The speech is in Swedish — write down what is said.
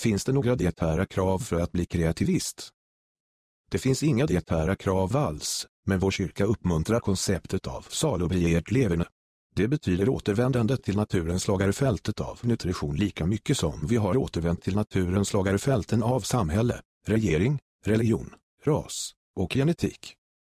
Finns det några dietära krav för att bli kreativist? Det finns inga dietära krav alls, men vår kyrka uppmuntrar konceptet av salobriert leverne. Det betyder återvändande till naturens lagarfältet av nutrition lika mycket som vi har återvänt till naturens lagarfälten av samhälle, regering, religion, ras och genetik.